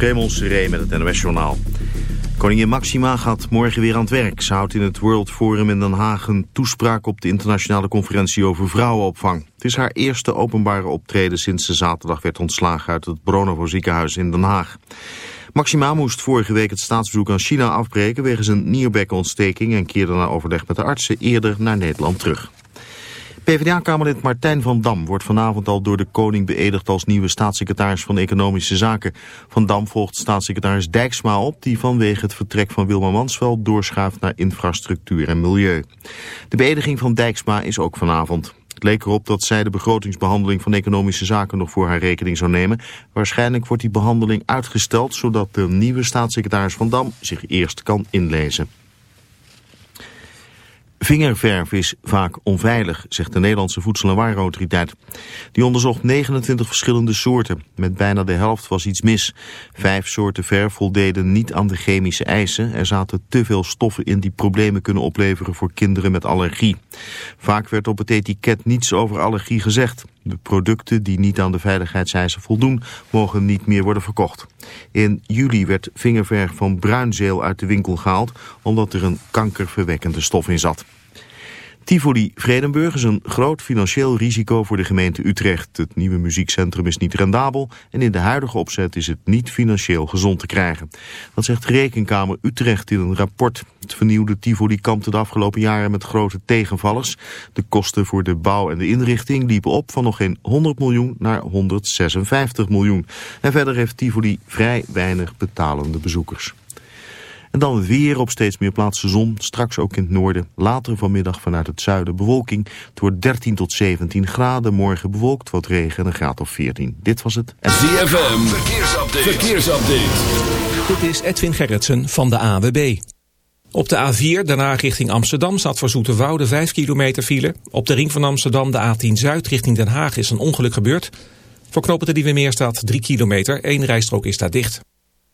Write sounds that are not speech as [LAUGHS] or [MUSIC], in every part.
Raymond Seré met het NOS-journaal. Koningin Maxima gaat morgen weer aan het werk. Ze houdt in het World Forum in Den Haag een toespraak op de internationale conferentie over vrouwenopvang. Het is haar eerste openbare optreden sinds ze zaterdag werd ontslagen uit het Bronovo ziekenhuis in Den Haag. Maxima moest vorige week het staatsbezoek aan China afbreken wegens een nierbekkenontsteking en keerde na overleg met de artsen eerder naar Nederland terug. PvdA-kamerlid Martijn van Dam wordt vanavond al door de koning beëdigd als nieuwe staatssecretaris van Economische Zaken. Van Dam volgt staatssecretaris Dijksma op, die vanwege het vertrek van Wilma Mansveld doorschuift naar infrastructuur en milieu. De beëdiging van Dijksma is ook vanavond. Het leek erop dat zij de begrotingsbehandeling van economische zaken nog voor haar rekening zou nemen. Waarschijnlijk wordt die behandeling uitgesteld, zodat de nieuwe staatssecretaris Van Dam zich eerst kan inlezen. Vingerverf is vaak onveilig, zegt de Nederlandse Voedsel- en Warenautoriteit. Die onderzocht 29 verschillende soorten. Met bijna de helft was iets mis. Vijf soorten verf voldeden niet aan de chemische eisen. Er zaten te veel stoffen in die problemen kunnen opleveren voor kinderen met allergie. Vaak werd op het etiket niets over allergie gezegd. De producten die niet aan de veiligheidseisen voldoen, mogen niet meer worden verkocht. In juli werd vingerverf van bruinzeel uit de winkel gehaald, omdat er een kankerverwekkende stof in zat. Tivoli Vredenburg is een groot financieel risico voor de gemeente Utrecht. Het nieuwe muziekcentrum is niet rendabel en in de huidige opzet is het niet financieel gezond te krijgen. Dat zegt Rekenkamer Utrecht in een rapport. Het vernieuwde Tivoli kampte de afgelopen jaren met grote tegenvallers. De kosten voor de bouw en de inrichting liepen op van nog geen 100 miljoen naar 156 miljoen. En verder heeft Tivoli vrij weinig betalende bezoekers. En dan weer op steeds meer plaatsen zon. Straks ook in het noorden. Later vanmiddag vanuit het zuiden bewolking. Het wordt 13 tot 17 graden. Morgen bewolkt wat regen en een graad of 14. Dit was het. ZFM. Verkeersupdate. Verkeersupdate. Dit is Edwin Gerritsen van de AWB. Op de A4, daarna richting Amsterdam, staat voor Zoeterwoude 5 kilometer file. Op de ring van Amsterdam, de A10 Zuid, richting Den Haag, is een ongeluk gebeurd. Voor knopen de Meer staat 3 kilometer, één rijstrook is daar dicht.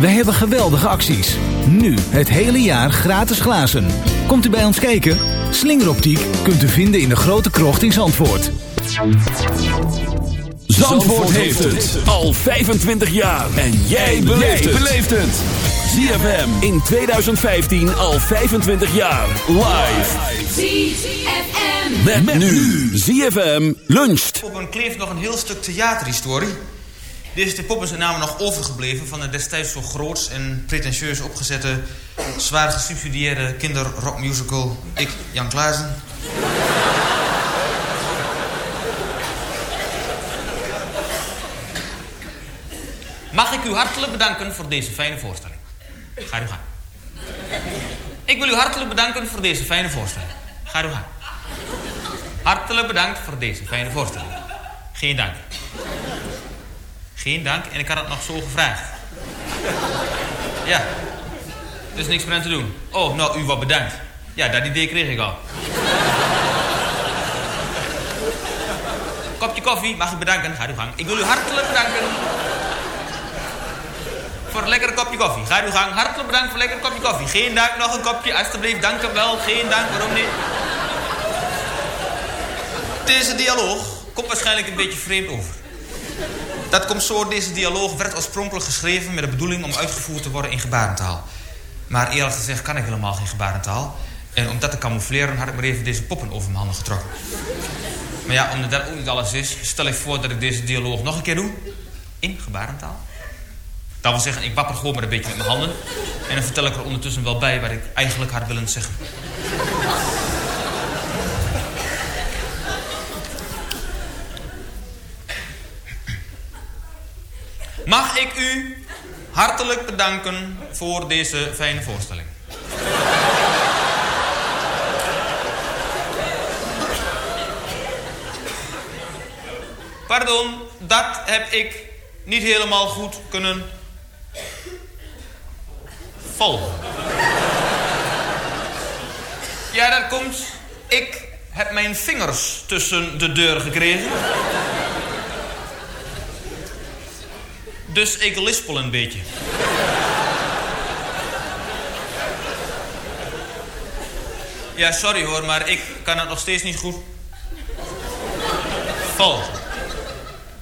Wij hebben geweldige acties. Nu het hele jaar gratis glazen. Komt u bij ons kijken? Slingeroptiek kunt u vinden in de grote krocht in Zandvoort. Zandvoort heeft het al 25 jaar. En jij beleeft het. ZFM in 2015 al 25 jaar. Live. ZFM. Met, met nu. ZFM luncht. Poppen kleeft nog een heel stuk theaterhistorie. Deze poppen zijn namelijk nog overgebleven van de destijds zo groots en pretentieus opgezette, zwaar gesubsidieerde kinderrockmusical Ik, Jan Klaassen. Mag ik u hartelijk bedanken voor deze fijne voorstelling. Ga u gaan. Ik wil u hartelijk bedanken voor deze fijne voorstelling. Ga u gaan. Hartelijk bedankt voor deze fijne voorstelling. Geen dank. Geen dank en ik had het nog zo gevraagd. Ja. Is niks meer aan te doen. Oh, nou, u wat bedankt. Ja, dat idee kreeg ik al. Kopje koffie, mag ik bedanken? Ga uw gang. Ik wil u hartelijk bedanken. voor een lekker kopje koffie. Ga uw gang. Hartelijk bedankt voor een lekker kopje koffie. Geen dank, nog een kopje. Alsjeblieft, dank u wel. Geen dank, waarom niet? Deze dialoog komt waarschijnlijk een beetje vreemd over. Dat komt zo, deze dialoog werd oorspronkelijk geschreven... met de bedoeling om uitgevoerd te worden in gebarentaal. Maar eerlijk gezegd kan ik helemaal geen gebarentaal. En om dat te camoufleren had ik maar even deze poppen over mijn handen getrokken. Maar ja, omdat dat ook niet alles is... stel ik voor dat ik deze dialoog nog een keer doe. In gebarentaal. Dat wil zeggen, ik wapper gewoon maar een beetje met mijn handen. En dan vertel ik er ondertussen wel bij wat ik eigenlijk had willen zeggen. Mag ik u hartelijk bedanken voor deze fijne voorstelling. Pardon, dat heb ik niet helemaal goed kunnen volgen. Ja, dat komt. Ik heb mijn vingers tussen de deur gekregen. Dus ik lispel een beetje. Ja, sorry hoor, maar ik kan het nog steeds niet goed volgen.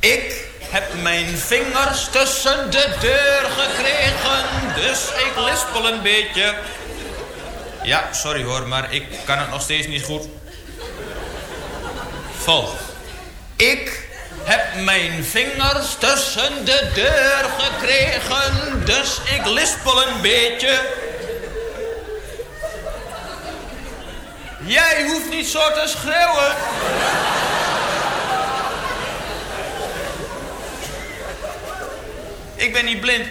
Ik heb mijn vingers tussen de deur gekregen, dus ik lispel een beetje. Ja, sorry hoor, maar ik kan het nog steeds niet goed volgen. Ik heb mijn vingers tussen de deur gekregen, dus ik lispel een beetje. Jij hoeft niet zo te schreeuwen. Ik ben niet blind.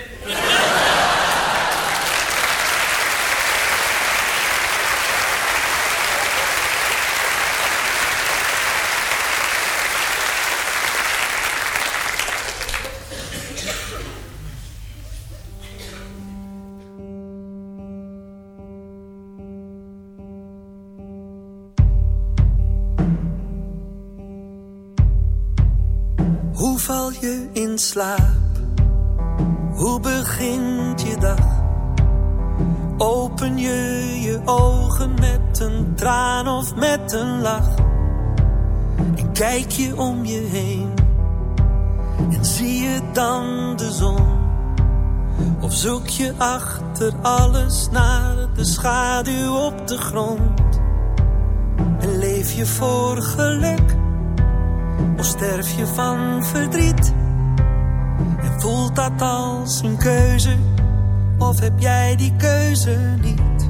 In slaap? Hoe begint je dag? Open je je ogen met een traan of met een lach? En kijk je om je heen en zie je dan de zon? Of zoek je achter alles naar de schaduw op de grond? En leef je voor geluk? Of sterf je van verdriet? En voelt dat als een keuze? Of heb jij die keuze niet?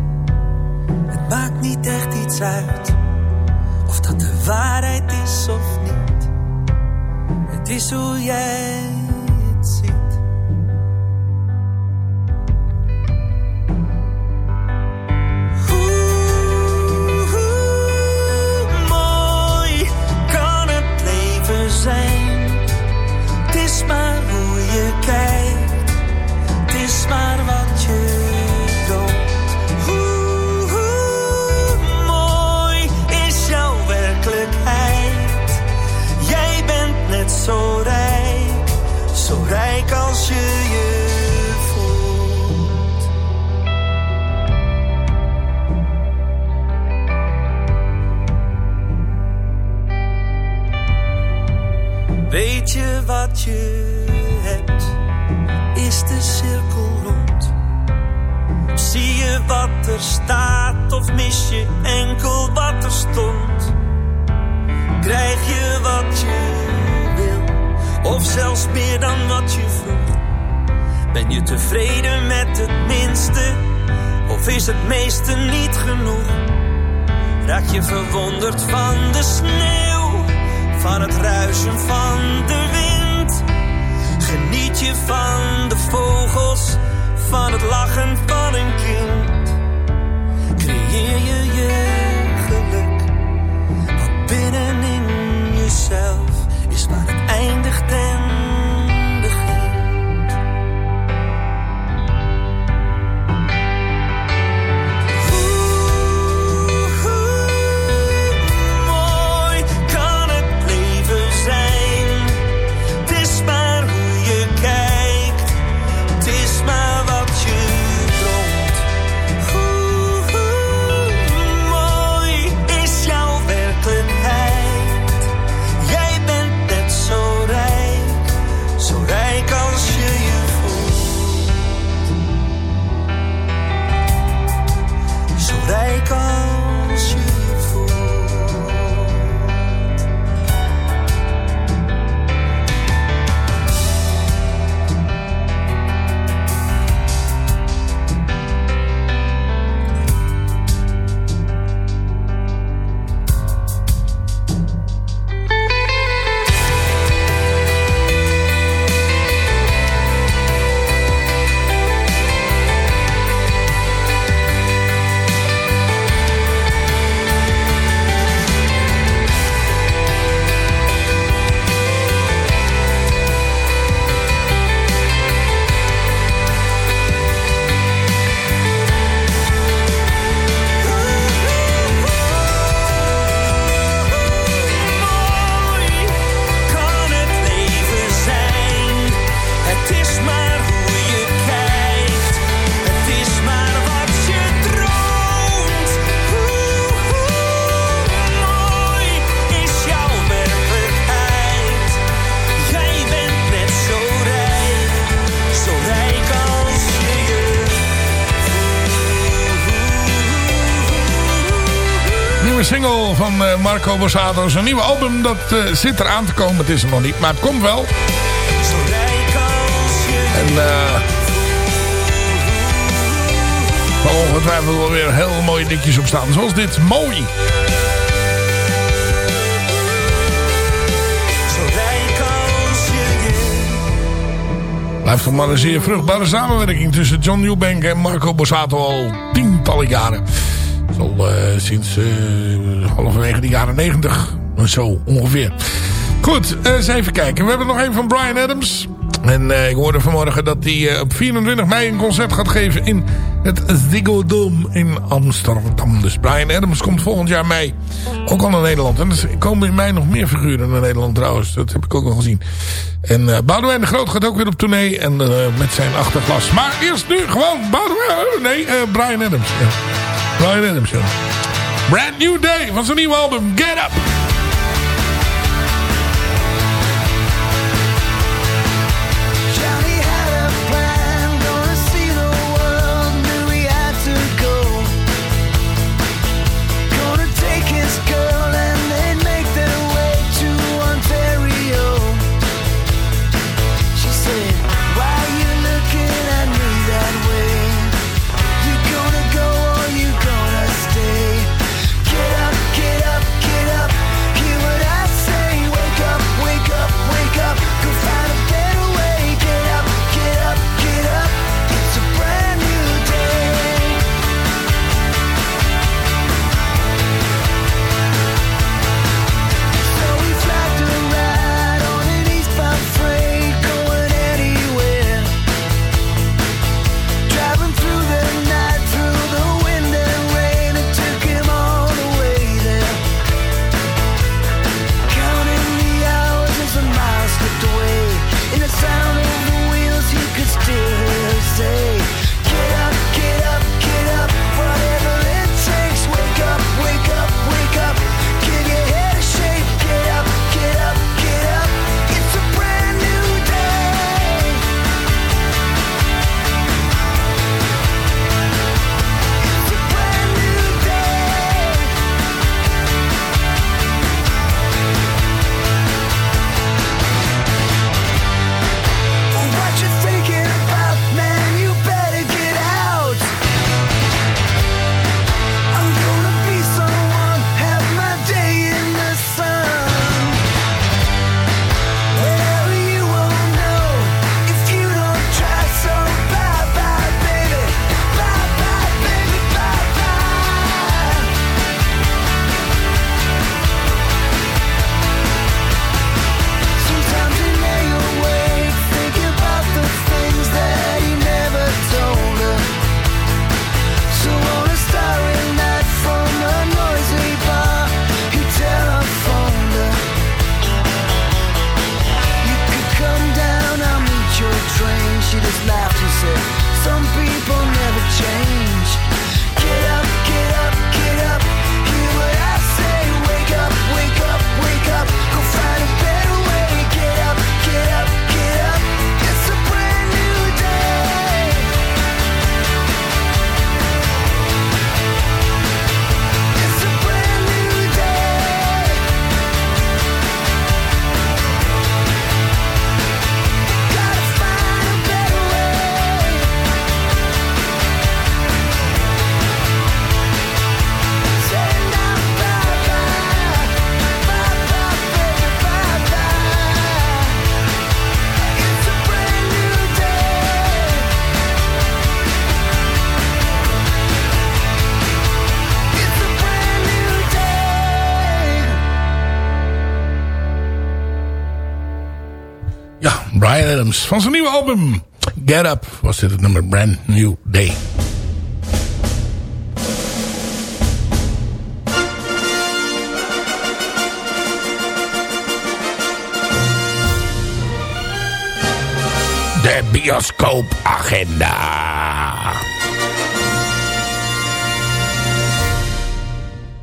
Het maakt niet echt iets uit Of dat de waarheid is of niet Het is hoe jij je wat je hebt? Is de cirkel rond? Zie je wat er staat of mis je enkel wat er stond? Krijg je wat je wil of zelfs meer dan wat je vroeg? Ben je tevreden met het minste of is het meeste niet genoeg? Raak je verwonderd van de sneeuw, van het ruisen van de wind? Geniet je van de vogels, van het lachen single van eh, Marco Borsato. Zijn nieuwe album, dat eh, zit eraan te komen. Het is er nog niet, maar het komt wel. En zal ongetwijfeld wel weer heel mooie dikjes op staan. Zoals dit. Mooi. Blijft toch maar een zeer vruchtbare samenwerking tussen John Newbank en Marco Borsato al tientallen jaren. Al eh, sinds eh, halverwege de jaren negentig. Zo ongeveer. Goed, eh, eens even kijken. We hebben nog een van Brian Adams. En ik hoorde vanmorgen dat hij op 24 mei een concert gaat geven in het Ziggo Dome in Amsterdam. Dus Brian Adams komt volgend jaar mei ook al naar Nederland. En er komen in mei nog meer figuren naar Nederland trouwens. Dat heb ik ook al gezien. En uh, de Groot gaat ook weer op tournee. En met zijn achterglas. Maar eerst nu gewoon Boudewijn. Nee, uh, Brian Adams. Ja. Brian Adams, ja. Brand New Day van zijn nieuwe album Get Up. Van zijn nieuwe album Get Up was dit het nummer Brand New Day. De bioscoopagenda.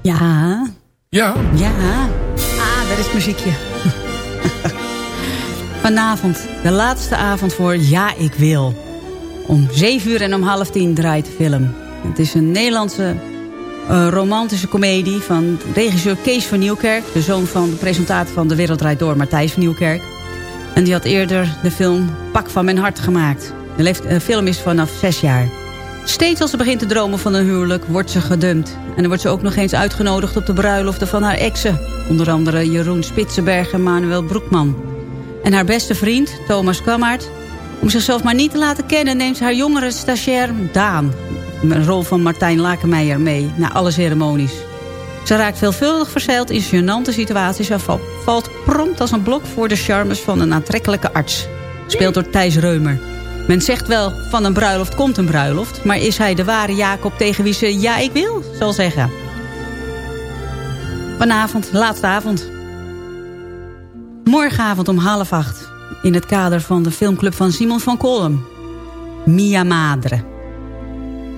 Ja. Ja? Ja. Ah, daar is muziekje. [LAUGHS] Vanavond, de laatste avond voor Ja, ik wil. Om 7 uur en om half tien draait de film. Het is een Nederlandse Een romantische komedie van regisseur Kees van Nieuwkerk. De zoon van de presentator van De Wereld Door, Matthijs van Nieuwkerk. En die had eerder de film Pak van mijn hart gemaakt. De eh, film is vanaf zes jaar. Steeds als ze begint te dromen van een huwelijk, wordt ze gedumpt. En dan wordt ze ook nog eens uitgenodigd op de bruiloften van haar exen. Onder andere Jeroen Spitsenberg en Manuel Broekman. En haar beste vriend, Thomas Kammaert... om zichzelf maar niet te laten kennen... neemt haar jongere stagiair Daan... een rol van Martijn Lakenmeijer mee... naar alle ceremonies. Ze raakt veelvuldig verzeild in gênante situaties... en val- valt prompt als een blok voor de charmes van een aantrekkelijke arts. Gespeeld door Thijs Reumer. Men zegt wel, van een bruiloft komt een bruiloft... maar is hij de ware Jacob tegen wie ze ja, ik wil, zal zeggen? Vanavond, laatste avond. Morgenavond om half acht. In het kader van de filmclub van Simon van Kolm. Mia Madre.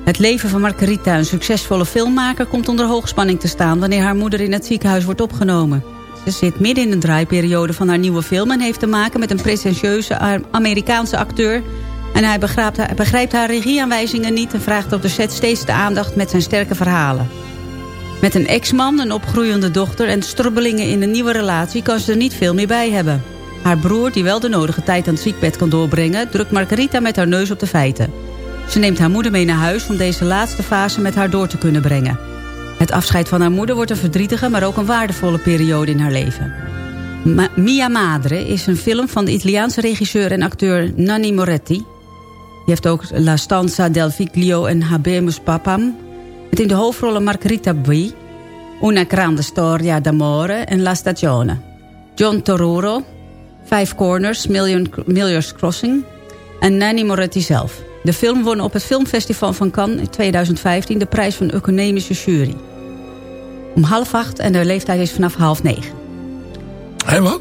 Het leven van Margarita, een succesvolle filmmaker... komt onder hoogspanning te staan... wanneer haar moeder in het ziekenhuis wordt opgenomen. Ze zit midden in een draaiperiode van haar nieuwe film... en heeft te maken met een pretentieuze Amerikaanse acteur... en hij begrijpt haar regieaanwijzingen niet... en vraagt op de set steeds de aandacht met zijn sterke verhalen. Met een ex-man, een opgroeiende dochter en strubbelingen in een nieuwe relatie... kan ze er niet veel meer bij hebben. Haar broer, die wel de nodige tijd aan het ziekbed kan doorbrengen... drukt Margarita met haar neus op de feiten. Ze neemt haar moeder mee naar huis om deze laatste fase met haar door te kunnen brengen. Het afscheid van haar moeder wordt een verdrietige, maar ook een waardevolle periode in haar leven. Mia Madre is een film van de Italiaanse regisseur en acteur Nanni Moretti. Die heeft ook La Stanza del Figlio en Habemus Papam. Met in de hoofdrollen Margherita Bui, Una Grande Storia d'Amore en La Stagione. John Tororo, Five Corners, Million, Millions Crossing en Nanni Moretti zelf. De film won op het filmfestival van Cannes in 2015 de prijs van economische jury. Om half acht en de leeftijd is vanaf half negen. Hé, wat?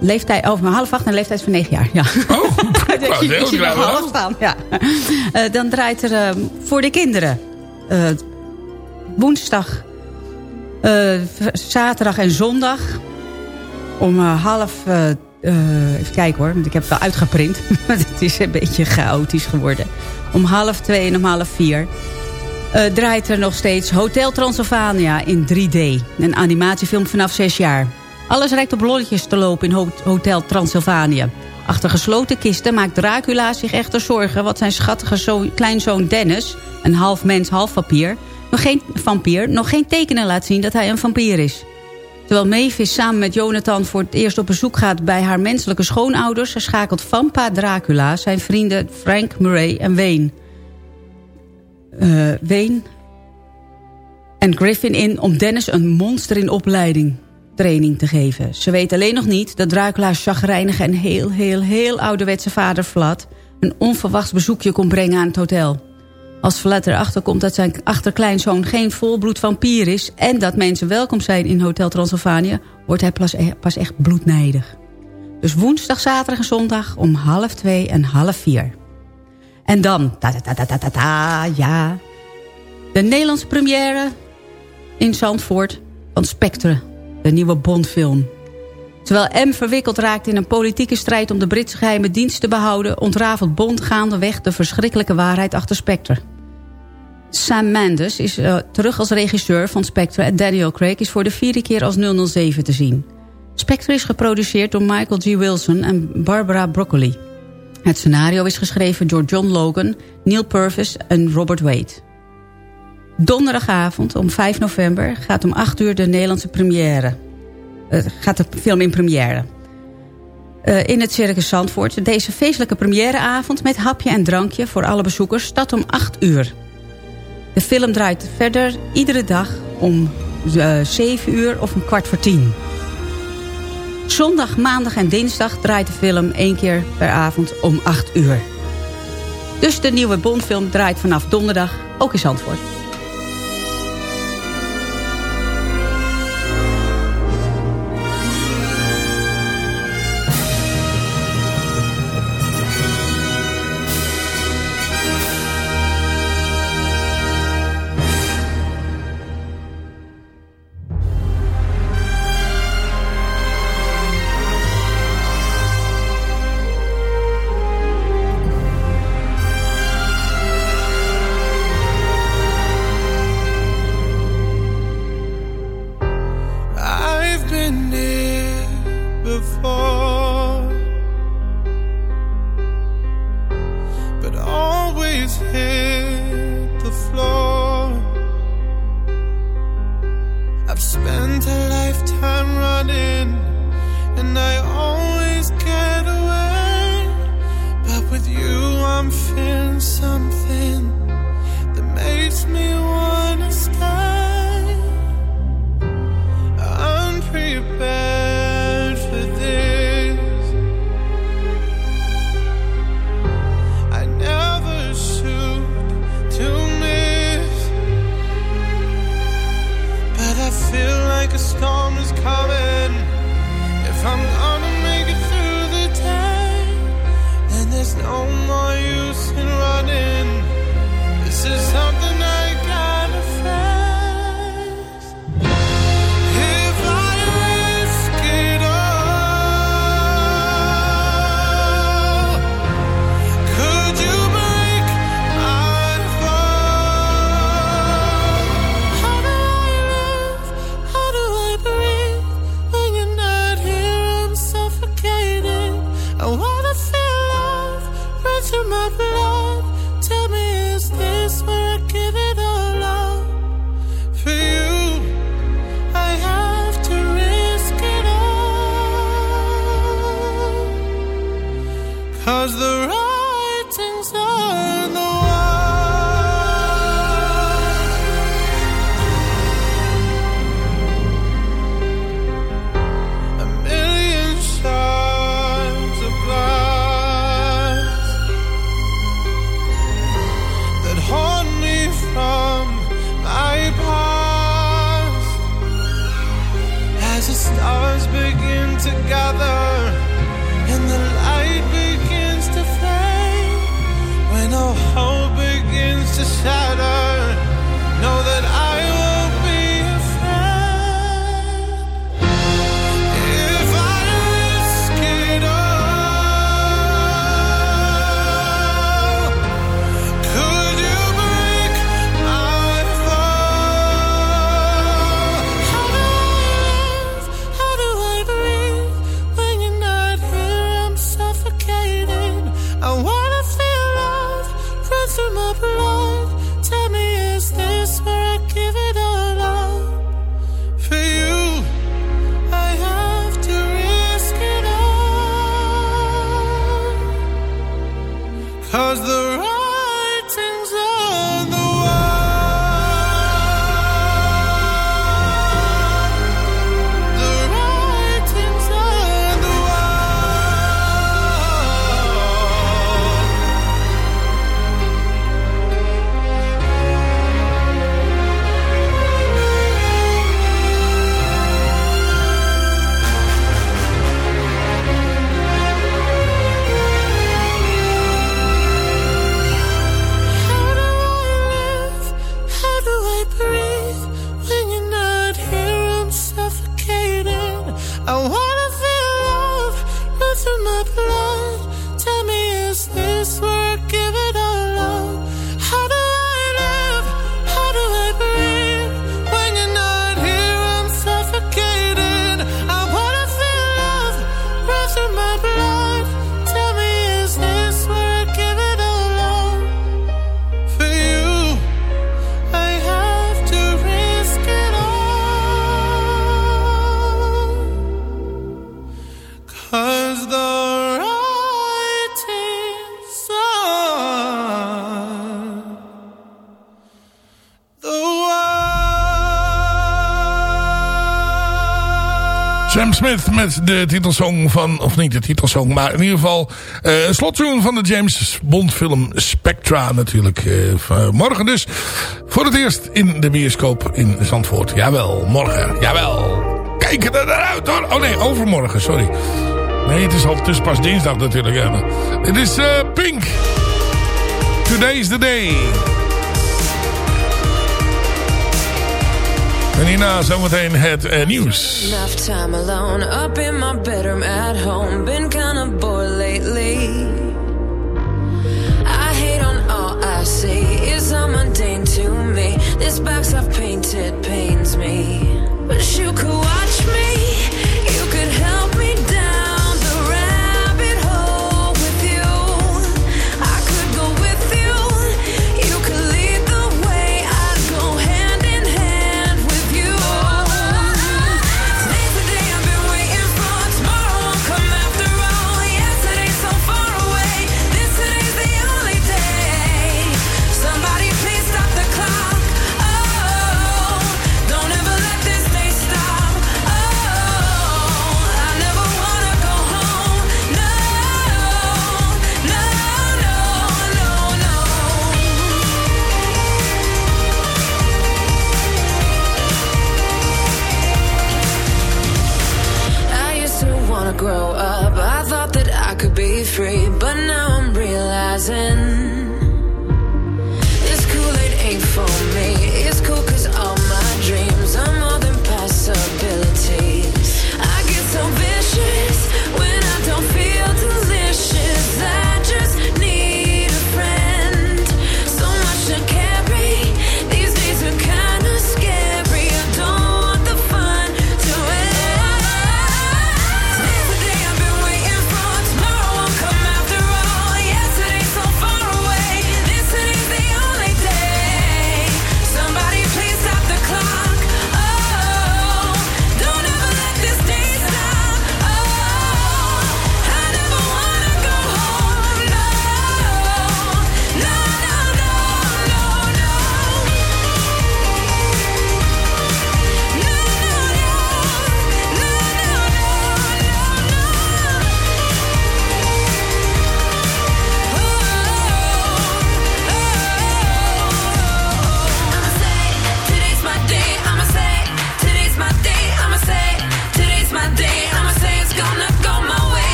Leeftijd, over half acht en leeftijd van negen jaar. Ja. Oh, [LAUGHS] [LAUGHS] Dus je heel staan. Ja. [LAUGHS] Eh, dan draait er eh, voor de kinderen eh, woensdag, eh, zaterdag en zondag om eh, half... even kijken hoor, want ik heb het wel uitgeprint. [LAUGHS] Want het is een beetje chaotisch geworden. Om half twee en om half vier draait er nog steeds Hotel Transylvania in 3D. Een animatiefilm vanaf zes jaar. Alles rijdt op lolletjes te lopen in Ho- Hotel Transylvania. Achter gesloten kisten maakt Dracula zich echter zorgen... wat zijn schattige zo- kleinzoon Dennis, een half mens, half vampier... nog geen vampier, nog geen tekenen laat zien dat hij een vampier is. Terwijl Mavis samen met Jonathan voor het eerst op bezoek gaat... bij haar menselijke schoonouders... schakelt Vampa Dracula zijn vrienden Frank, Murray en Wayne... eh, Wayne en Griffin in om Dennis een monster in opleiding training te geven. Ze weet alleen nog niet dat Dracula's chagrijnige en heel, heel, heel ouderwetse vader Vlad... een onverwachts bezoekje komt brengen aan het hotel. Als Vlad erachter komt dat zijn achterkleinzoon geen volbloed vampier is... en dat mensen welkom zijn in Hotel Transylvania... wordt hij pas, pas echt bloednijdig. Dus woensdag, zaterdag en zondag om half twee en half vier. En dan, ta ta ta ta ta, ta ja... de Nederlandse première in Zandvoort van Spectre, de nieuwe Bondfilm. Terwijl M verwikkeld raakt in een politieke strijd om de Britse geheime dienst te behouden... ontrafelt Bond gaandeweg de verschrikkelijke waarheid achter Spectre. Sam Mendes is eh, terug als regisseur van Spectre... en Daniel Craig is voor de vierde keer als 007 te zien. Spectre is geproduceerd door Michael G. Wilson en Barbara Broccoli. Het scenario is geschreven door John Logan, Neil Purvis en Robert Wade. Donderdagavond om 5 november gaat om 8 uur de Nederlandse première. Eh, gaat de film in première. Eh, in het Circus Zandvoort. Deze feestelijke premièreavond met hapje en drankje voor alle bezoekers start om 8 uur. De film draait verder iedere dag om eh 7 uur of een kwart voor 10. Zondag, maandag en dinsdag draait de film één keer per avond om 8 uur. Dus de nieuwe Bondfilm draait vanaf donderdag ook in Zandvoort. Cause the Sam Smith met de titelsong van, of niet de titelsong, maar in ieder geval eh, een slotzoen van de James Bond film Spectra natuurlijk. Eh, eh, morgen dus voor het eerst in de bioscoop in Zandvoort. Jawel, morgen, jawel. Kijk er naar uit hoor. Oh nee, overmorgen, sorry. Nee, het is, al, tussen pas dinsdag natuurlijk. Het is uh, Pink. Today's the day. En hierna zometeen het uh, nieuws. Enough time alone, up in my bedroom at home. Been kinda bored lately. I hate on all I see. It's all mundane to me. This box I've painted pains me. Wish you could watch me.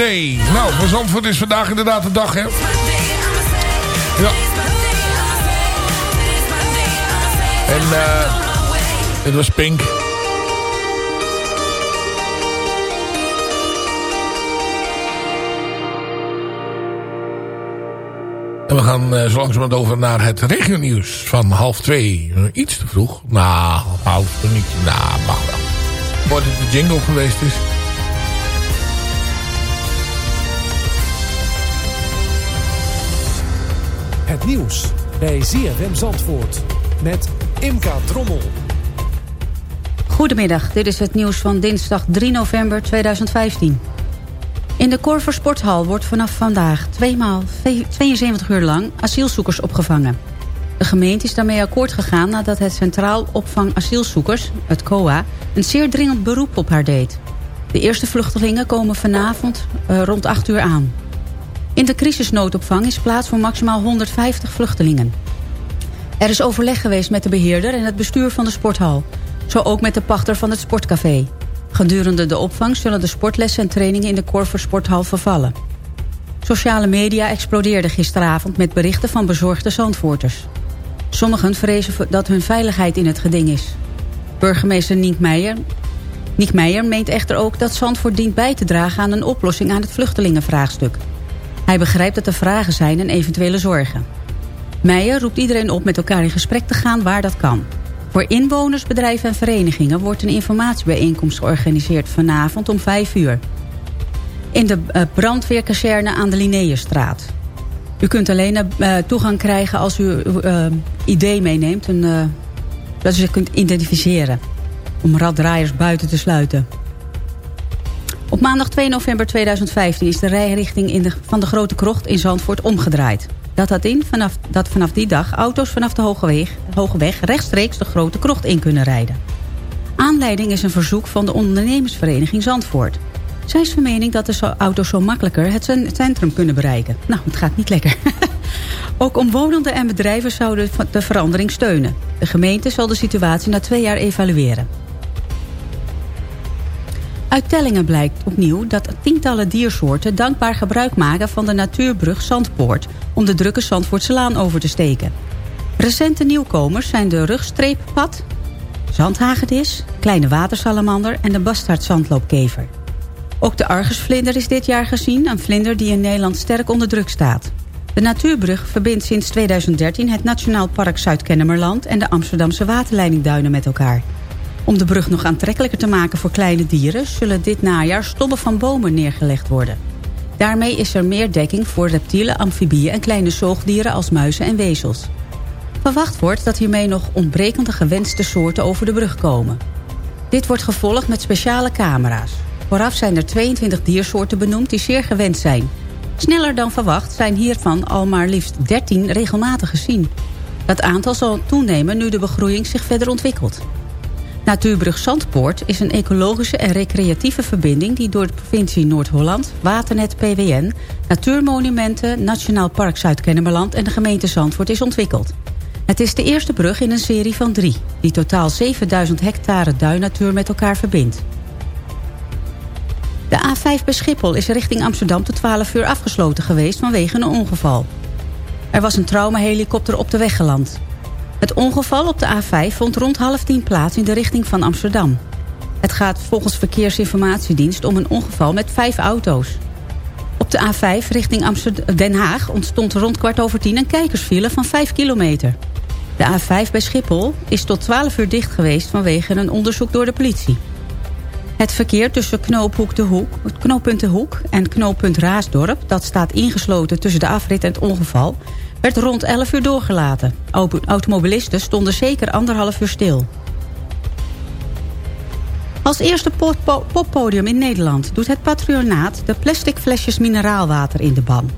Day. Nou, voor Zandvoort is vandaag inderdaad de dag, hè? Ja. En eh dit was Pink. En we gaan eh, zo langzamerhand over naar het regionieuws van half twee. Iets te vroeg. Nou, half niet. Nou, mag wel. Wordt het de jingle geweest is. Nieuws bij ZFM Zandvoort met Imka Drommel. Goedemiddag, dit is het nieuws van dinsdag 3 november 2015. In de Korver Sporthal wordt vanaf vandaag tweemaal 72 uur lang asielzoekers opgevangen. De gemeente is daarmee akkoord gegaan nadat het Centraal Opvang Asielzoekers, het COA, een zeer dringend beroep op haar deed. De eerste vluchtelingen komen vanavond uh, rond 8 uur aan. In de crisisnoodopvang is plaats voor maximaal 150 vluchtelingen. Er is overleg geweest met de beheerder en het bestuur van de sporthal. Zo ook met de pachter van het sportcafé. Gedurende de opvang zullen de sportlessen en trainingen in de Korver Sporthal vervallen. Sociale media explodeerden gisteravond met berichten van bezorgde Zandvoorters. Sommigen vrezen dat hun veiligheid in het geding is. Burgemeester Niek Meijer, Niek Meijer meent echter ook dat Zandvoort dient bij te dragen aan een oplossing aan het vluchtelingenvraagstuk. Hij begrijpt dat er vragen zijn en eventuele zorgen. Meijer roept iedereen op met elkaar in gesprek te gaan waar dat kan. Voor inwoners, bedrijven en verenigingen wordt een informatiebijeenkomst georganiseerd vanavond om 5 uur. In de uh, brandweerkazerne aan de Linnaeusstraat. U kunt alleen uh, toegang krijgen als u uw idee meeneemt. En, uh, dat u zich kunt identificeren. Om raddraaiers buiten te sluiten. Op maandag 2 november 2015 is de rijrichting in de, van de Grote Krocht in Zandvoort omgedraaid. Dat had in vanaf, dat vanaf die dag auto's vanaf de Hoge Weg, Hoge Weg rechtstreeks de Grote Krocht in kunnen rijden. Aanleiding is een verzoek van de ondernemersvereniging Zandvoort. Zij is van mening dat de auto's zo makkelijker het centrum kunnen bereiken. Nou, het gaat niet lekker. [LAUGHS] Ook omwonenden en bedrijven zouden de verandering steunen. De gemeente zal de situatie na twee jaar evalueren. Uit tellingen blijkt opnieuw dat tientallen diersoorten dankbaar gebruik maken van de natuurbrug Zandpoort om de drukke Zandvoortse Laan over te steken. Recente nieuwkomers zijn de rugstreeppad, zandhagedis, kleine watersalamander en de bastaardzandloopkever. Ook de argusvlinder is dit jaar gezien, een vlinder die in Nederland sterk onder druk staat. De natuurbrug verbindt sinds 2013 het Nationaal Park Zuid-Kennemerland en de Amsterdamse waterleidingduinen met elkaar. Om de brug nog aantrekkelijker te maken voor kleine dieren... zullen dit najaar stobben van bomen neergelegd worden. Daarmee is er meer dekking voor reptielen, amfibieën en kleine zoogdieren als muizen en wezels. Verwacht wordt dat hiermee nog ontbrekende gewenste soorten over de brug komen. Dit wordt gevolgd met speciale camera's. Vooraf zijn er 22 diersoorten benoemd die zeer gewend zijn. Sneller dan verwacht zijn hiervan al maar liefst 13 regelmatig gezien. Dat aantal zal toenemen nu de begroeiing zich verder ontwikkelt. Natuurbrug Zandpoort is een ecologische en recreatieve verbinding... die door de provincie Noord-Holland, Waternet PWN... Natuurmonumenten, Nationaal Park Zuid-Kennemerland... en de gemeente Zandvoort is ontwikkeld. Het is de eerste brug in een serie van drie... die totaal 7000 hectare duinnatuur met elkaar verbindt. De A5 bij Schiphol is richting Amsterdam tot 12 uur afgesloten geweest... vanwege een ongeval. Er was een traumahelikopter op de weg geland... Het ongeval op de A5 vond rond half tien plaats in de richting van Amsterdam. Het gaat volgens Verkeersinformatiedienst om een ongeval met vijf auto's. Op de A5 richting Amsterdam, Den Haag ontstond rond kwart over tien een kijkersfile van 5 kilometer. De A5 bij Schiphol is tot 12 uur dicht geweest vanwege een onderzoek door de politie. Het verkeer tussen de Hoek, knooppunt de Hoek en knooppunt Raasdorp... dat staat ingesloten tussen de afrit en het ongeval werd rond 11 uur doorgelaten. Automobilisten stonden zeker anderhalf uur stil. Als eerste poppodium in Nederland doet het patronaat de plastic flesjes mineraalwater in de ban.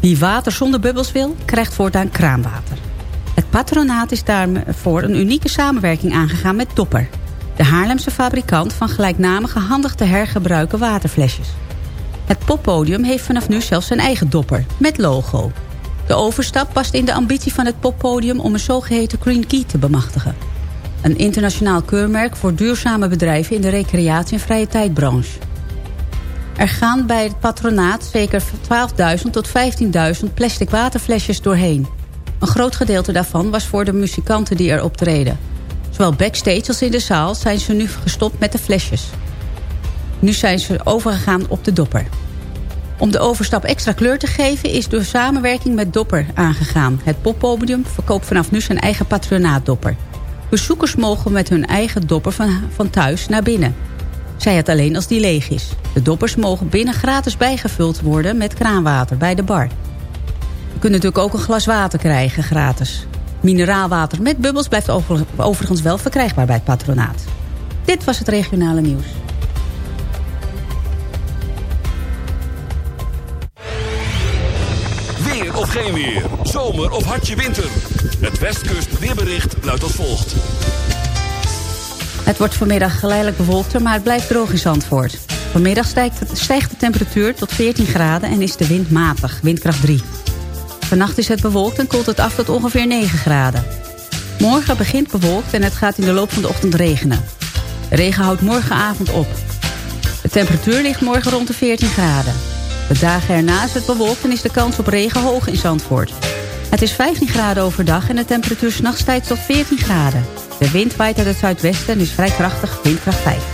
Wie water zonder bubbels wil, krijgt voortaan kraanwater. Het patronaat is daarvoor een unieke samenwerking aangegaan met Dopper. De Haarlemse fabrikant van gelijknamige handig te hergebruiken waterflesjes. Het poppodium heeft vanaf nu zelfs zijn eigen dopper, met logo. De overstap past in de ambitie van het poppodium om een zogeheten Green Key te bemachtigen. Een internationaal keurmerk voor duurzame bedrijven in de recreatie- en vrije tijdbranche. Er gaan bij het patronaat zeker 12.000 tot 15.000 plastic waterflesjes doorheen. Een groot gedeelte daarvan was voor de muzikanten die er optreden. Zowel backstage als in de zaal zijn ze nu gestopt met de flesjes. Nu zijn ze overgegaan op de dopper. Om de overstap extra kleur te geven is door samenwerking met Dopper aangegaan. Het poppodium verkoopt vanaf nu zijn eigen patronaatdopper. Bezoekers mogen met hun eigen dopper van, van thuis naar binnen. Zij het alleen als die leeg is. De doppers mogen binnen gratis bijgevuld worden met kraanwater bij de bar. Je kunt natuurlijk ook een glas water krijgen gratis. Mineraalwater met bubbels blijft over- overigens wel verkrijgbaar bij het patronaat. Dit was het regionale nieuws. Geen weer. Zomer of hartje winter. Het Westkust weerbericht luidt als volgt. Het wordt vanmiddag geleidelijk bewolkter, maar het blijft droog in Zandvoort. Vanmiddag stijgt, de temperatuur tot 14 graden en is de wind matig, windkracht 3. Vannacht is het bewolkt en koelt het af tot ongeveer 9 graden. Morgen begint bewolkt en het gaat in de loop van de ochtend regenen. Regen houdt morgenavond op. De temperatuur ligt morgen rond de 14 graden. De dagen erna is het bewolkt en is de kans op regen hoog in Zandvoort. Het is 15 graden overdag en de temperatuur s'nachts stijgt tot 14 graden. De wind waait uit het zuidwesten en is vrij krachtig, windkracht 5.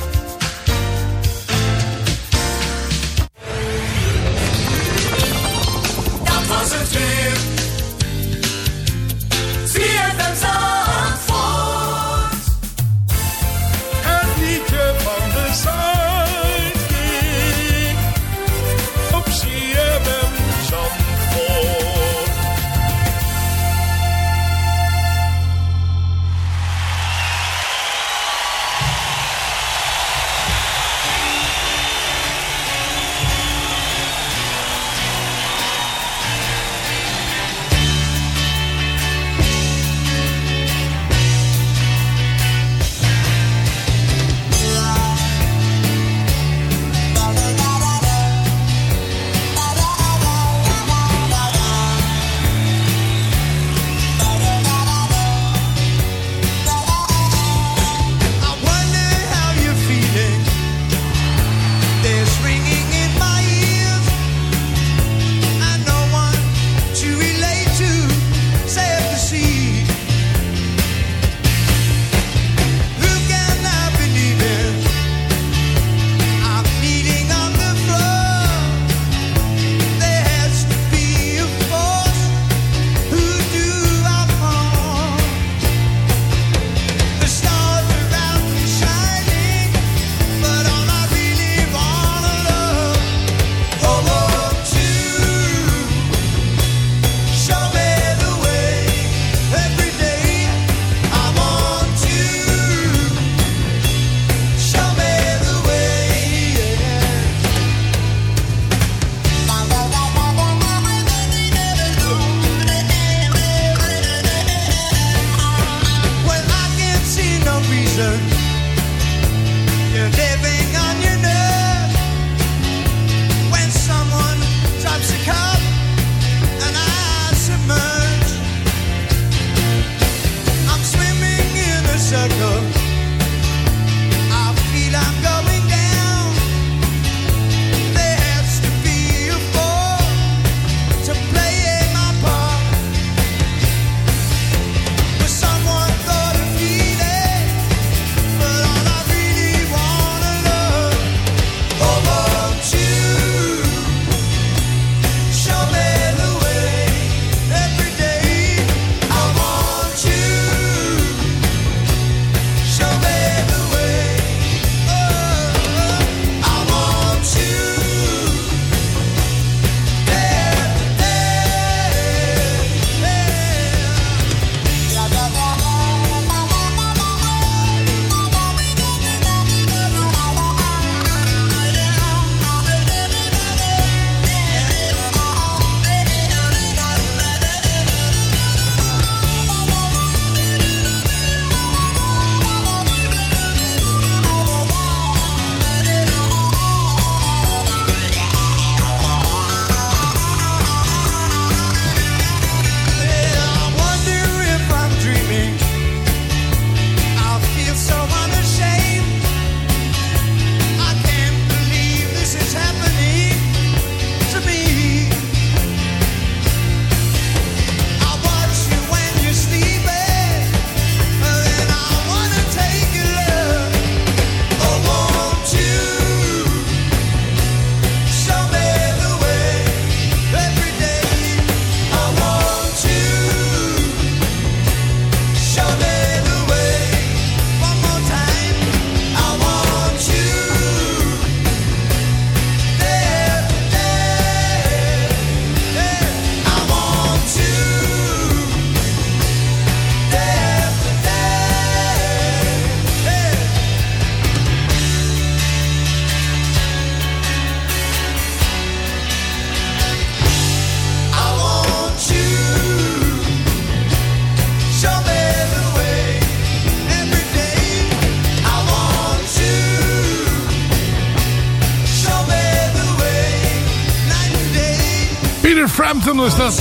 Was dat.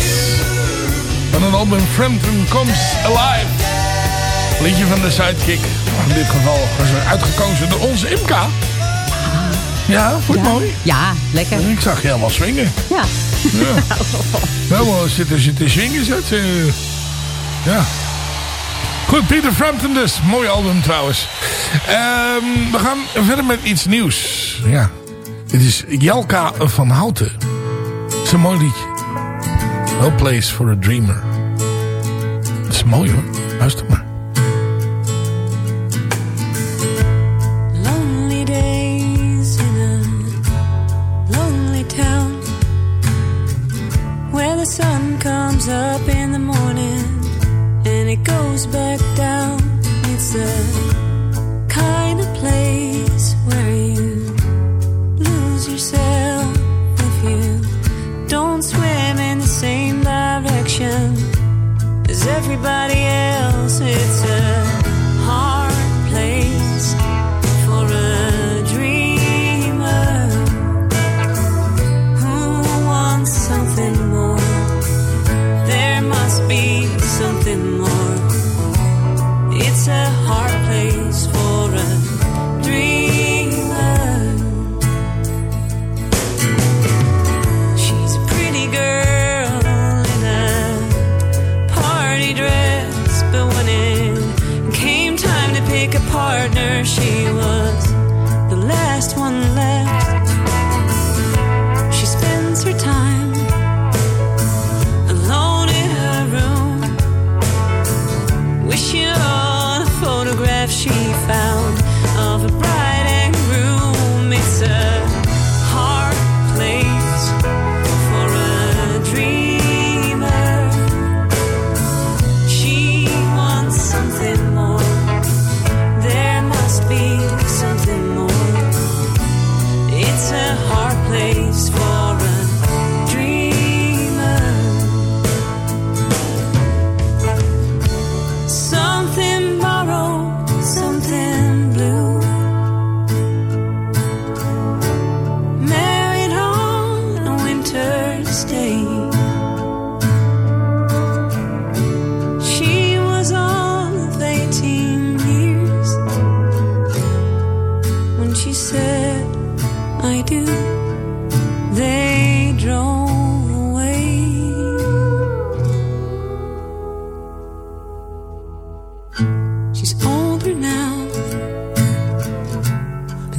Van een album Frampton Comes Alive. Liedje van de Sidekick. In dit geval was er uitgekozen door onze Imka. Ja, het mooi? Ja, lekker. Ik zag je helemaal swingen. Ja. Ja. [LAUGHS] Helemaal zitten, zitten swingen. Zit, ze. ja. Goed, Peter Frampton dus. Mooi album trouwens. Ehm, we gaan verder met iets nieuws. Ja. Dit is Jelka van Houten. Het is een mooi liedje. No Place for a Dreamer. Dat is mooi hoor. Luister maar. Everybody else. It's a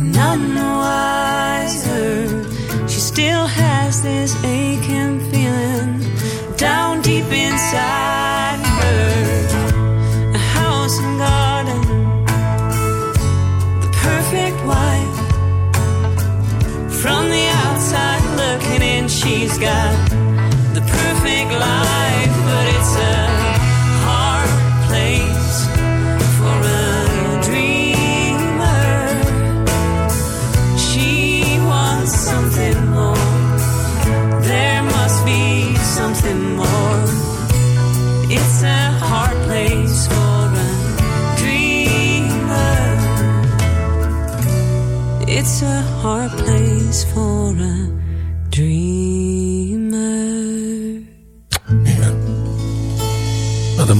none wiser. She still has this aching feeling down deep inside her. A house and garden, the perfect wife. From the outside looking in, she's got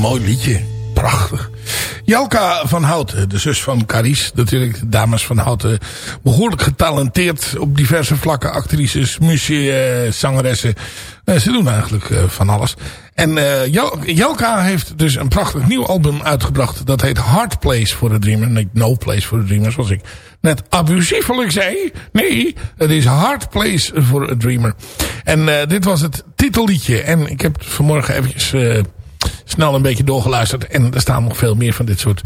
mooi liedje. Prachtig. Jelka van Houten, de zus van Caries. Natuurlijk, dames van Houten. Behoorlijk getalenteerd op diverse vlakken. Actrices, muziek, eh, zangeressen. Eh, ze doen eigenlijk eh, van alles. En Jel- Jelka heeft dus een prachtig nieuw album uitgebracht. Dat heet Hard Place for a Dreamer. Nee, No Place for a Dreamer, zoals ik net abusiefelijk zei. Nee, het is Hard Place for a Dreamer. En dit was het titelliedje. En ik heb vanmorgen eventjes... snel een beetje doorgeluisterd. En er staan nog veel meer van dit soort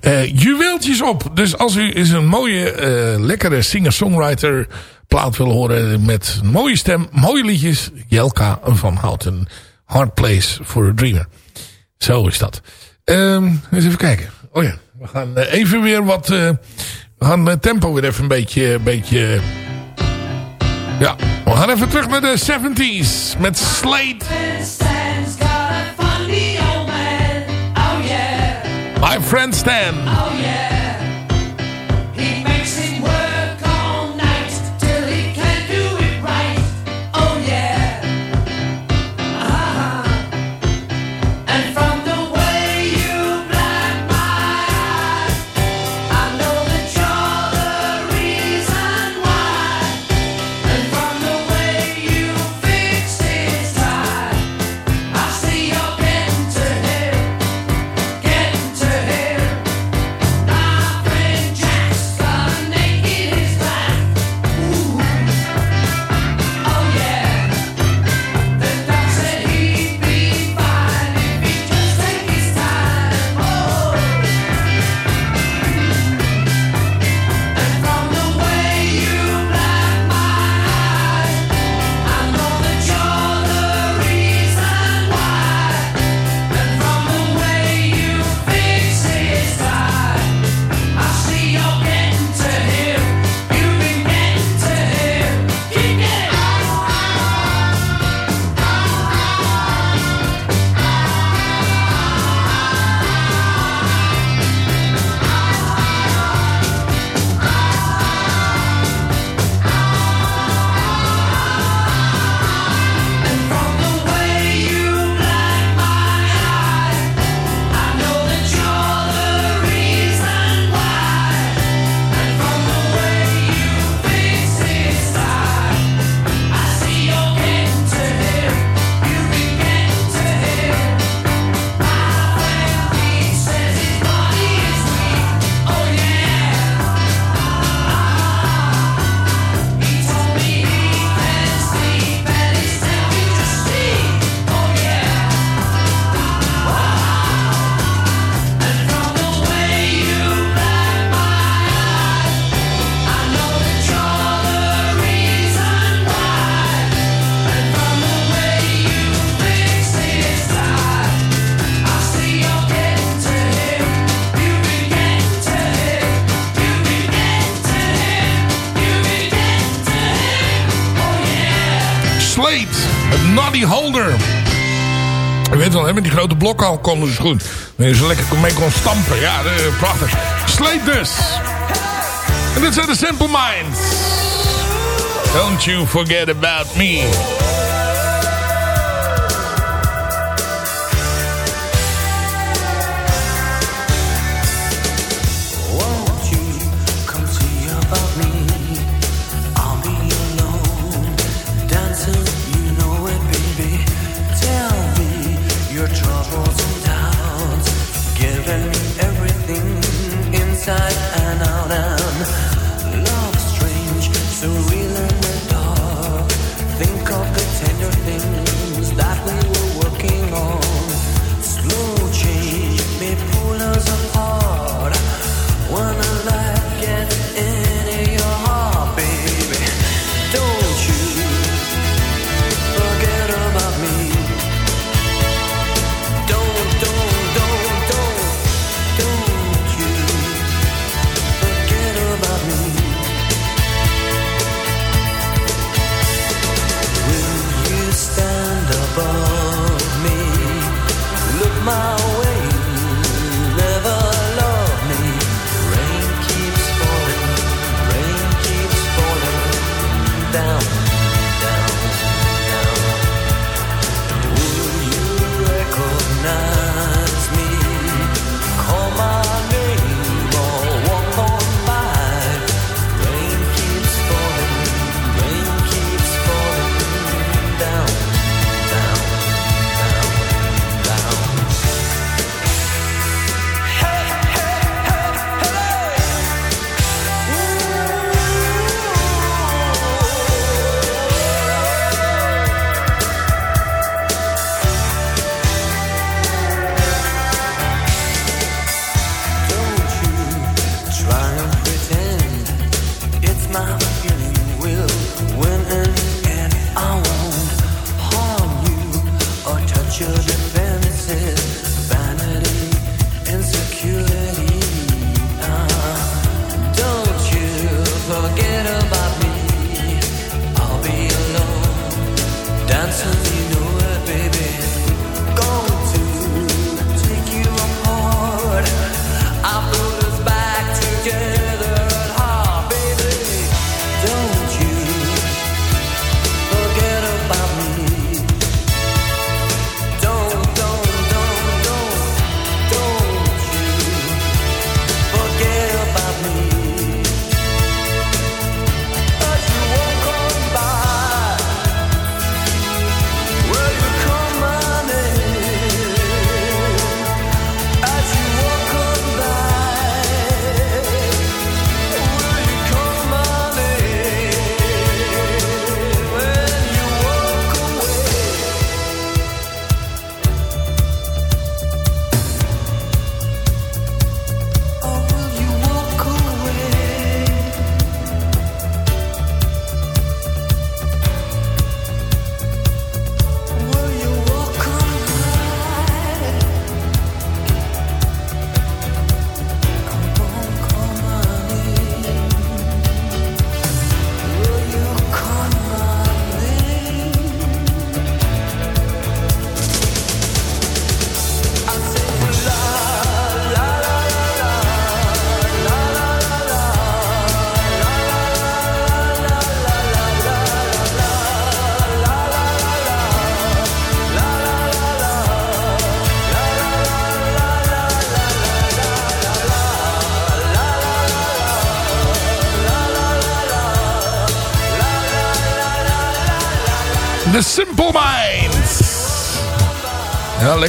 eh, juweeltjes op. Dus als u eens een mooie, eh, lekkere singer-songwriter plaat wil horen met een mooie stem, mooie liedjes. Jelka van Houten. Hard Place for a Dreamer. Zo is dat. Ehm, eens even kijken. Oh ja, we gaan eh, even weer wat... we gaan het tempo weer even een beetje... Beetje ja, we gaan even terug naar de 70s met Slade. Friend Stan. hebben. Die grote blokken al konden ze goed. We ze lekker mee kon stampen. Ja, eh, prachtig. Sleep dus. En dit zijn de Simple Minds. Don't you forget about me.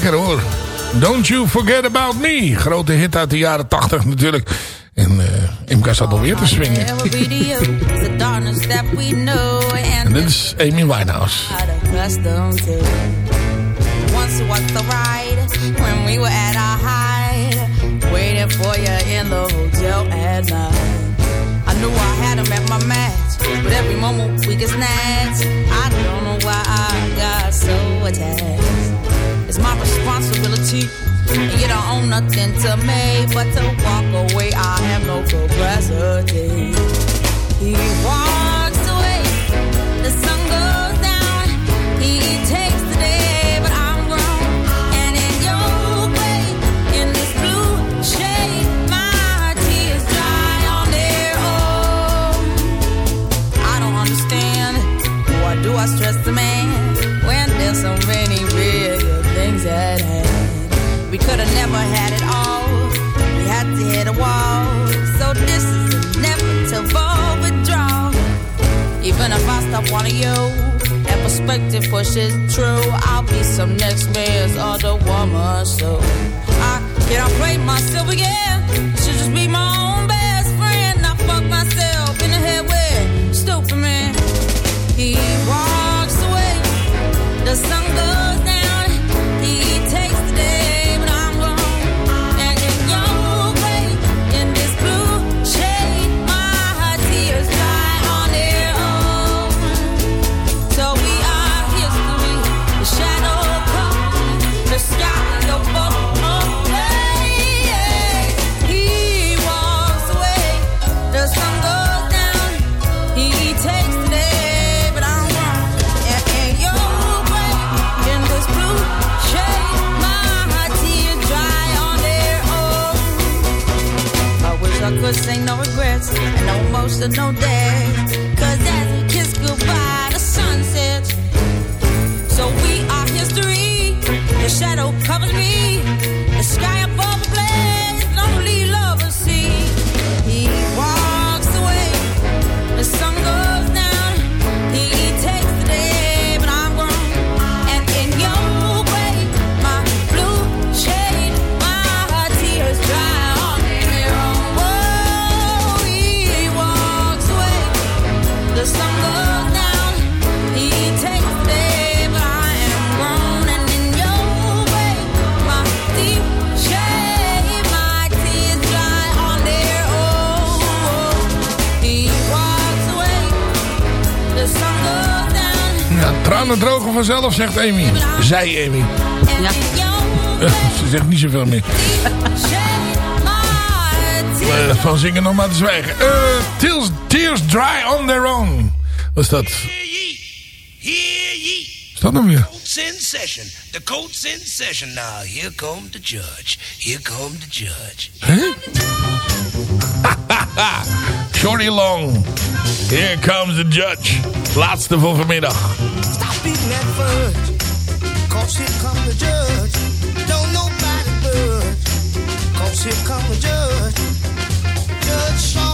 lekker hoor. Don't You Forget About Me. Grote hit uit de jaren 80 natuurlijk. En eh, uh, Imka staat alweer te swingen. en dit is Amy Winehouse. Once was the ride when we were at our height. Waiting for you in the hotel at night. I knew I had him at my match, but every moment we get snatched. I don't know why I got so attached. It's my responsibility. And you don't own nothing to me but to walk away. I have no capacity. He wants. tranen drogen vanzelf, zegt Amy. Zij Amy. Ja. Eh, ze zegt niet zoveel meer. Eh, van zingen nog maar te zwijgen. Uh, tears, tears dry on their own. Wat is dat? Is dat nou weer? in session. The cold in session now. Here come the judge. Here come the judge. Huh? [LAUGHS] Shorty Long. Here comes the judge. Laatste voor vanmiddag. Cause here come the judge. Don't nobody here the judge. Judge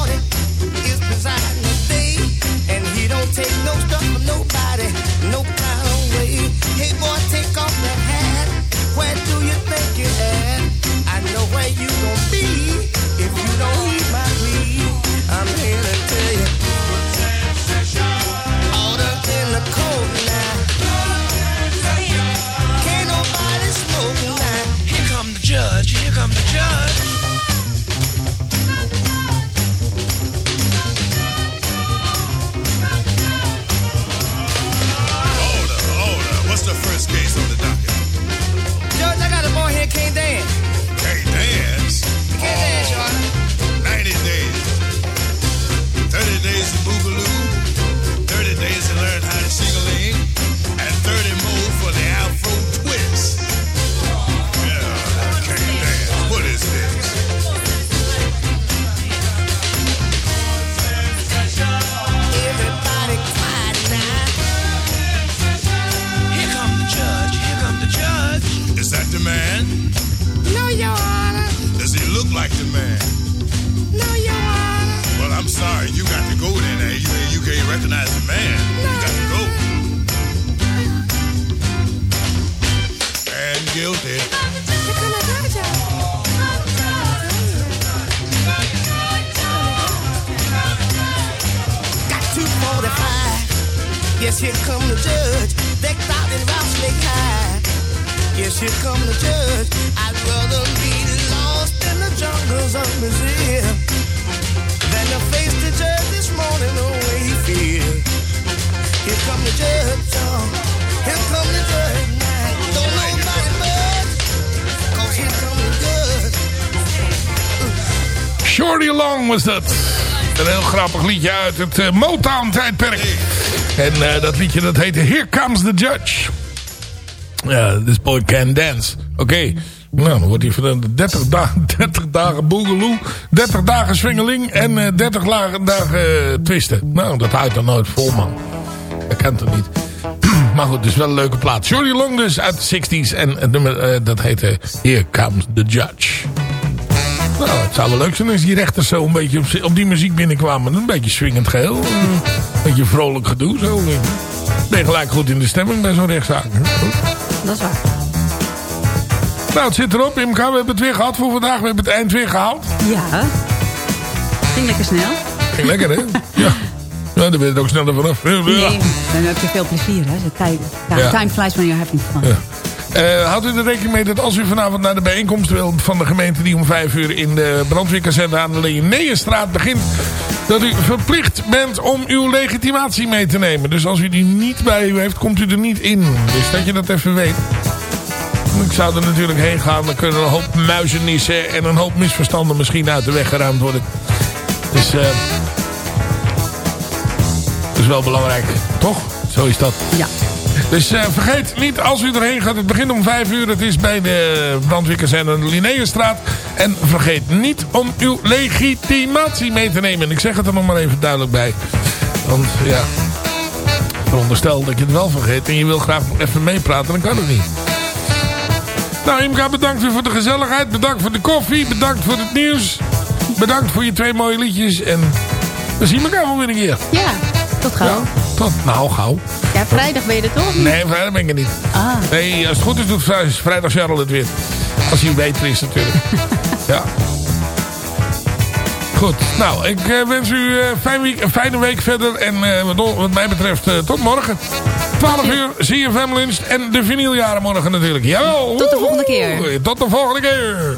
uit het eh, Motown-tijdperk. En eh, dat liedje dat heette Here Comes the Judge. Ja, this boy can dance. Oké. Nou, dan wordt hij van 30, 30 [LAUGHS] dagen boogaloo, 30 dagen swingeling en eh, uh, 30 dagen, twisten. Nou, dat houdt dan nooit vol, man. Ik kent het niet. [CLEARS THROAT] maar goed, dus wel een leuke plaat. Shirley Long dus uit de 60s en het nummer, dat heette Here Comes the Judge. Nou, het zou wel leuk zijn als die rechters zo een beetje op, op die muziek binnenkwamen. Een beetje swingend geheel. Een beetje vrolijk gedoe. Zo. Ben gelijk goed in de stemming bij zo'n rechtszaak. Dat is waar. Nou, het zit erop. Imka, we hebben het weer gehad voor vandaag. We hebben het eind weer gehaald. Ja. Ging lekker snel. Ging lekker, hè? ja. Ja, daar ben je er ook sneller vanaf. Nee, dan heb je veel plezier, hè. De tijd, ja, Ja. Time flies when you're having fun. Ja. Eh, houdt u er rekening mee dat als u vanavond naar de bijeenkomst wilt van de gemeente die om vijf uur in de brandweerkazerne aan de Leeuwenstraat begint, dat u verplicht bent om uw legitimatie mee te nemen. Dus als u die niet bij u heeft, komt u er niet in. Dus dat je dat even weet. Ik zou er natuurlijk heen gaan, dan kunnen een hoop muizenissen en een hoop misverstanden misschien uit de weg geruimd worden. Dus eh dat is wel belangrijk, toch? Zo is dat. Ja. Dus eh, vergeet niet, als u erheen gaat, het begint om 5 uur. Het is bij de brandweerkazerne aan de Linnaeusstraat. En vergeet niet om uw legitimatie mee te nemen. Ik zeg het er nog maar even duidelijk bij. Want ja, veronderstel dat je het wel vergeet en je wil graag nog even meepraten, dan kan het niet. Nou, Imka, bedankt weer voor de gezelligheid. Bedankt voor de koffie. Bedankt voor het nieuws. Bedankt voor je twee mooie liedjes. En we zien elkaar wel weer een keer. Ja, tot gauw. Tot, nou, gauw. Ja, vrijdag ben je er toch? Nee, vrijdag ben ik er niet. Ah. Nee, als het goed is doet vrij- vrijdag Charlotte het weer. Als hij beter is natuurlijk. [LAUGHS] ja. Goed, nou, ik eh, wens u eh, fijn week, een fijne week verder. En eh, wat, mij betreft tot morgen. 12 uur, zie je Lunch en de vinyljaren morgen natuurlijk. Jawel. Tot de volgende keer. Tot de volgende keer.